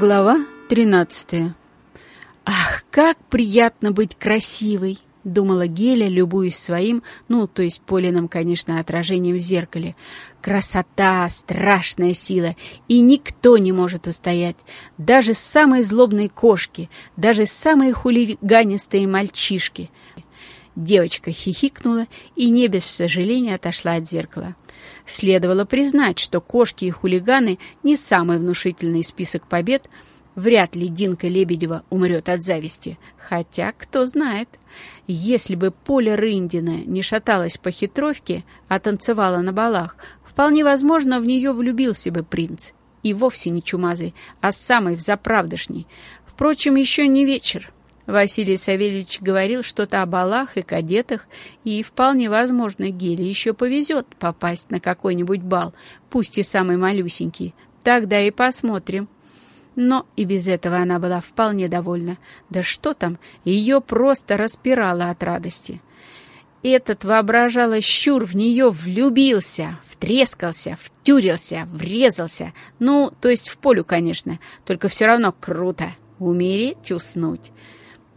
Глава 13 «Ах, как приятно быть красивой!» — думала Геля, любуясь своим, ну, то есть Полиным, конечно, отражением в зеркале. «Красота! Страшная сила! И никто не может устоять! Даже самые злобные кошки, даже самые хулиганистые мальчишки!» Девочка хихикнула и не без сожаления отошла от зеркала. Следовало признать, что кошки и хулиганы не самый внушительный список побед. Вряд ли Динка Лебедева умрет от зависти. Хотя, кто знает. Если бы Поля Рындина не шаталась по хитровке, а танцевала на балах, вполне возможно, в нее влюбился бы принц. И вовсе не чумазый, а самый взаправдышний. Впрочем, еще не вечер. Василий Савельевич говорил что-то о балах и кадетах, и вполне возможно, Геле еще повезет попасть на какой-нибудь бал, пусть и самый малюсенький. Тогда и посмотрим. Но и без этого она была вполне довольна. Да что там, ее просто распирало от радости. Этот, воображала щур, в нее влюбился, втрескался, втюрился, врезался. Ну, то есть в полю, конечно, только все равно круто. Умереть, уснуть.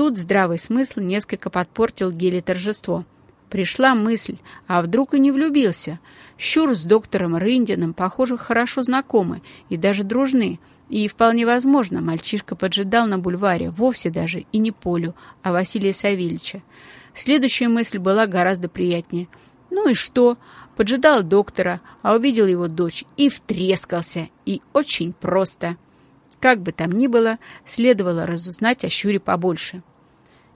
Тут здравый смысл несколько подпортил Геле торжество. Пришла мысль, а вдруг и не влюбился? Щур с доктором Рындиным, похоже, хорошо знакомы и даже дружны. И вполне возможно, мальчишка поджидал на бульваре вовсе даже и не Полю, а Василия Савельича. Следующая мысль была гораздо приятнее. Ну и что? Поджидал доктора, а увидел его дочь и втрескался. И очень просто. Как бы там ни было, следовало разузнать о Щуре побольше.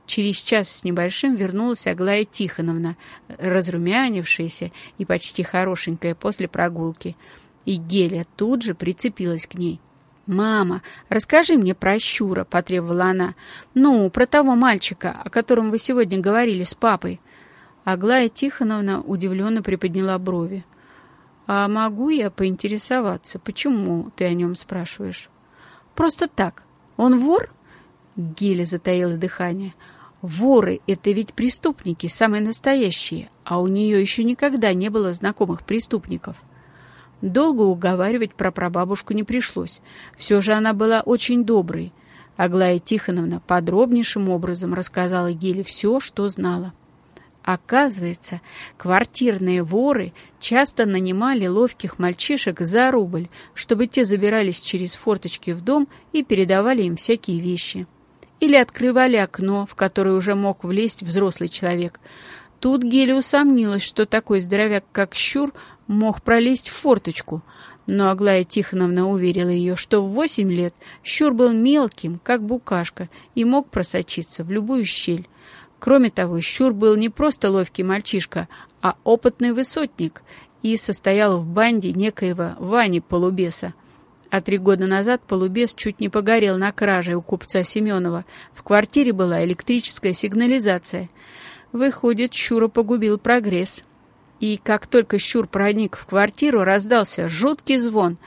Через час с небольшим вернулась Аглая Тихоновна, разрумянившаяся и почти хорошенькая после прогулки. И Геля тут же прицепилась к ней. «Мама, расскажи мне про Щура», — потребовала она. «Ну, про того мальчика, о котором вы сегодня говорили с папой». Аглая Тихоновна удивленно приподняла брови. «А могу я поинтересоваться, почему ты о нем спрашиваешь?» Просто так. Он вор? Геля затаила дыхание. Воры — это ведь преступники, самые настоящие, а у нее еще никогда не было знакомых преступников. Долго уговаривать про прабабушку не пришлось. Все же она была очень доброй. Аглая Тихоновна подробнейшим образом рассказала Геле все, что знала. Оказывается, квартирные воры часто нанимали ловких мальчишек за рубль, чтобы те забирались через форточки в дом и передавали им всякие вещи. Или открывали окно, в которое уже мог влезть взрослый человек. Тут Геля усомнилась, что такой здоровяк, как Щур, мог пролезть в форточку. Но Аглая Тихоновна уверила ее, что в восемь лет Щур был мелким, как букашка, и мог просочиться в любую щель. Кроме того, Щур был не просто ловкий мальчишка, а опытный высотник и состоял в банде некоего Вани Полубеса. А три года назад Полубес чуть не погорел на краже у купца Семенова. В квартире была электрическая сигнализация. Выходит, Щура погубил прогресс. И как только Щур проник в квартиру, раздался жуткий звон.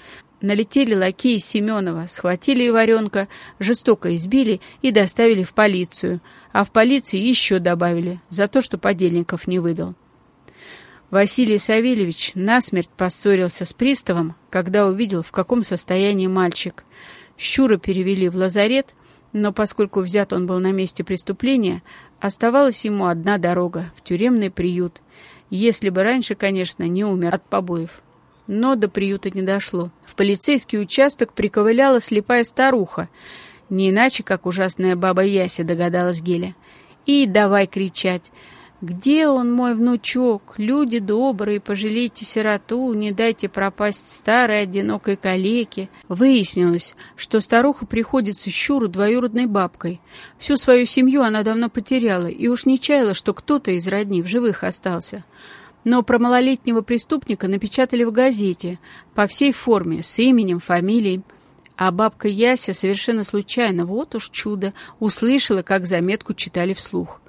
Налетели лакеи Семенова, схватили Иваренка, жестоко избили и доставили в полицию, а в полиции еще добавили за то, что подельников не выдал. Василий Савельевич насмерть поссорился с приставом, когда увидел, в каком состоянии мальчик. Щура перевели в лазарет, но поскольку взят он был на месте преступления, оставалась ему одна дорога — в тюремный приют, если бы раньше, конечно, не умер от побоев но до приюта не дошло. В полицейский участок приковыляла слепая старуха, не иначе, как ужасная баба Яся, догадалась Геля. И давай кричать. «Где он, мой внучок? Люди добрые, пожалейте сироту, не дайте пропасть старой одинокой калеке». Выяснилось, что старуха приходится Щуру двоюродной бабкой. Всю свою семью она давно потеряла и уж не чаяла, что кто-то из родни в живых остался но про малолетнего преступника напечатали в газете по всей форме, с именем, фамилией. А бабка Яся совершенно случайно, вот уж чудо, услышала, как заметку читали вслух.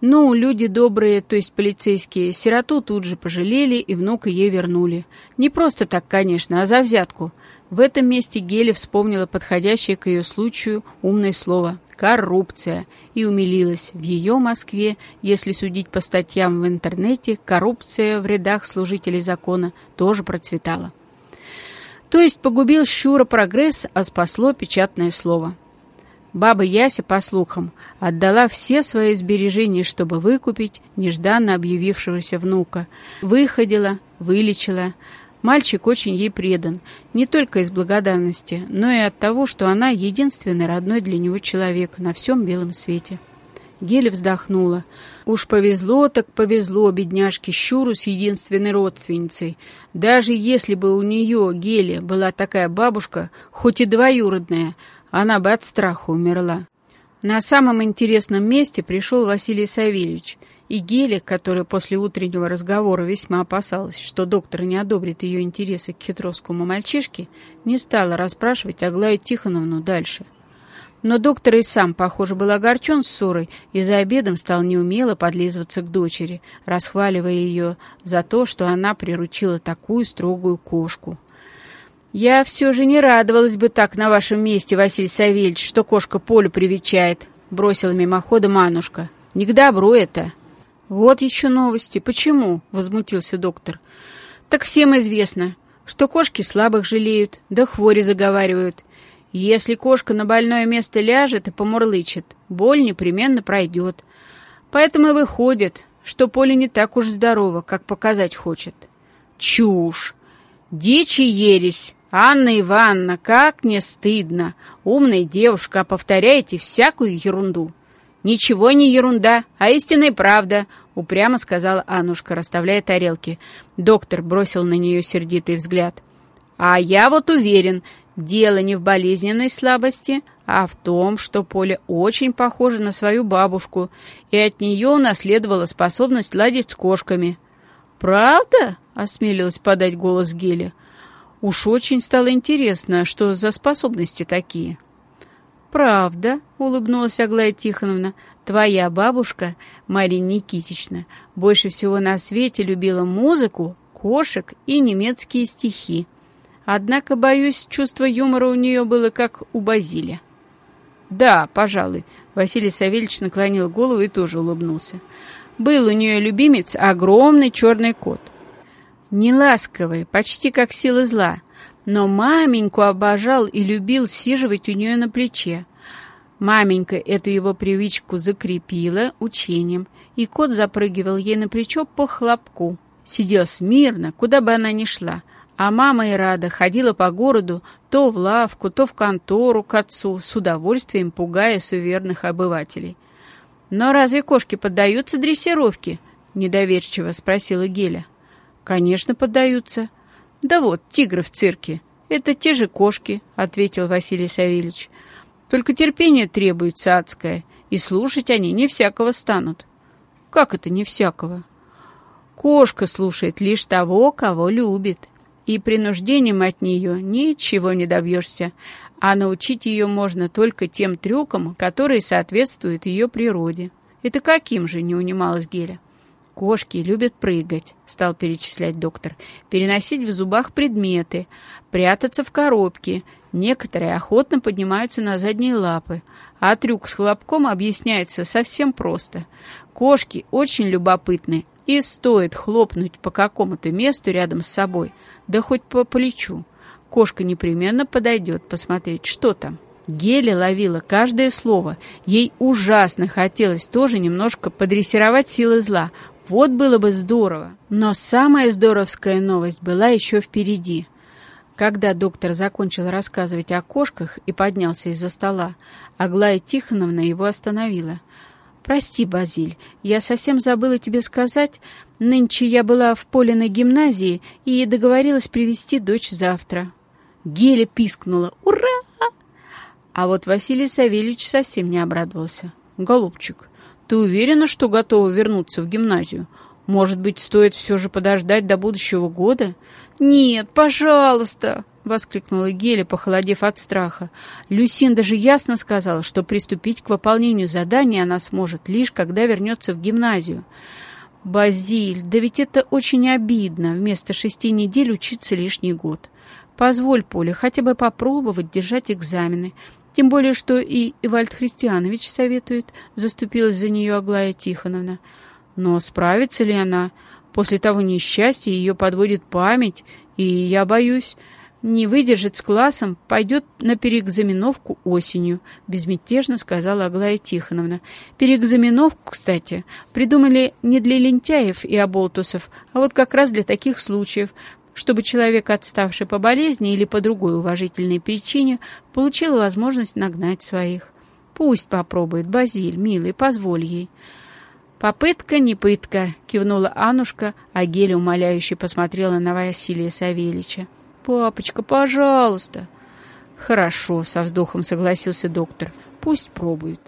Ну, люди добрые, то есть полицейские, сироту тут же пожалели и внука ей вернули. Не просто так, конечно, а за взятку. В этом месте Геля вспомнила подходящее к ее случаю умное слово коррупция, и умилилась. В ее Москве, если судить по статьям в интернете, коррупция в рядах служителей закона тоже процветала. То есть погубил Щура прогресс, а спасло печатное слово. Баба Яся, по слухам, отдала все свои сбережения, чтобы выкупить нежданно объявившегося внука. Выходила, вылечила. Мальчик очень ей предан, не только из благодарности, но и от того, что она единственный родной для него человек на всем белом свете. Геля вздохнула. Уж повезло так повезло бедняжке Щуру с единственной родственницей. Даже если бы у нее, Геле, была такая бабушка, хоть и двоюродная, она бы от страха умерла. На самом интересном месте пришел Василий Савельевич, и Геля, которая после утреннего разговора весьма опасалась, что доктор не одобрит ее интересы к хитровскому мальчишке, не стала расспрашивать Аглаю Тихоновну дальше — но доктор и сам, похоже, был огорчен ссорой и за обедом стал неумело подлизываться к дочери, расхваливая ее за то, что она приручила такую строгую кошку. «Я все же не радовалась бы так на вашем месте, Василий Савельевич, что кошка Полю привечает», — бросила мимоходом Анушка. «Не к добру это». «Вот еще новости. Почему?» — возмутился доктор. «Так всем известно, что кошки слабых жалеют, да хвори заговаривают. Если кошка на больное место ляжет и помурлычет, боль непременно пройдет. Поэтому и выходит, что поле не так уж здорово, как показать хочет. Чушь! Дичь и ересь! Анна Ивановна, как не стыдно! Умная девушка, а повторяете всякую ерунду. «Ничего не ерунда, а истинная правда», — упрямо сказала Аннушка, расставляя тарелки. Доктор бросил на нее сердитый взгляд. «А я вот уверен, Дело не в болезненной слабости, а в том, что Поля очень похожа на свою бабушку, и от нее унаследовала способность ладить с кошками. «Правда?» — осмелилась подать голос Геля. «Уж очень стало интересно, что за способности такие». «Правда», — улыбнулась Аглая Тихоновна, — «твоя бабушка, Мария Никитична, больше всего на свете любила музыку, кошек и немецкие стихи. Однако, боюсь, чувство юмора у нее было как у Базилия. «Да, пожалуй», — Василий Савельевич наклонил голову и тоже улыбнулся. «Был у нее любимец огромный черный кот. Неласковый, почти как сила зла, но маменьку обожал и любил сиживать у нее на плече. Маменька эту его привычку закрепила учением, и кот запрыгивал ей на плечо по хлопку. Сидел смирно, куда бы она ни шла — а мама и рада ходила по городу то в лавку, то в контору к отцу, с удовольствием пугая суверенных обывателей. «Но разве кошки поддаются дрессировке?» — недоверчиво спросила Геля. «Конечно, поддаются. Да вот, тигры в цирке. Это те же кошки», — ответил Василий Савельевич. «Только терпение требуется адское, и слушать они не всякого станут». «Как это не всякого?» «Кошка слушает лишь того, кого любит» и принуждением от нее ничего не добьешься, а научить ее можно только тем трюкам, которые соответствуют ее природе. Это каким же, не унималась Геля. «Кошки любят прыгать», — стал перечислять доктор, «переносить в зубах предметы, прятаться в коробке. Некоторые охотно поднимаются на задние лапы, а трюк с хлопком объясняется совсем просто. Кошки очень любопытны, и стоит хлопнуть по какому-то месту рядом с собой, да хоть по плечу. Кошка непременно подойдет посмотреть, что там. Геля ловила каждое слово. Ей ужасно хотелось тоже немножко подрессировать силы зла. Вот было бы здорово. Но самая здоровская новость была еще впереди. Когда доктор закончил рассказывать о кошках и поднялся из-за стола, Аглая Тихоновна его остановила. «Прости, Базиль, я совсем забыла тебе сказать. Нынче я была в поле на гимназии и договорилась привести дочь завтра». Геля пискнула «Ура!» А вот Василий Савельевич совсем не обрадовался. «Голубчик, ты уверена, что готова вернуться в гимназию? Может быть, стоит все же подождать до будущего года?» «Нет, пожалуйста!» — воскликнула Геля, похолодев от страха. Люсин даже ясно сказала, что приступить к выполнению задания она сможет лишь, когда вернется в гимназию. «Базиль, да ведь это очень обидно, вместо шести недель учиться лишний год. Позволь, Поле, хотя бы попробовать держать экзамены. Тем более, что и Ивальд Христианович советует», — заступилась за нее Аглая Тихоновна. «Но справится ли она? После того несчастья ее подводит память, и я боюсь...» не выдержит с классом, пойдет на переэкзаменовку осенью», — безмятежно сказала Аглая Тихоновна. «Переэкзаменовку, кстати, придумали не для лентяев и оболтусов, а вот как раз для таких случаев, чтобы человек, отставший по болезни или по другой уважительной причине, получил возможность нагнать своих. Пусть попробует, Базиль, милый, позволь ей». «Попытка не пытка», — кивнула Анушка, а Геля умоляюще посмотрела на Василия Савельича. «Папочка, пожалуйста!» «Хорошо», — со вздохом согласился доктор. «Пусть пробует».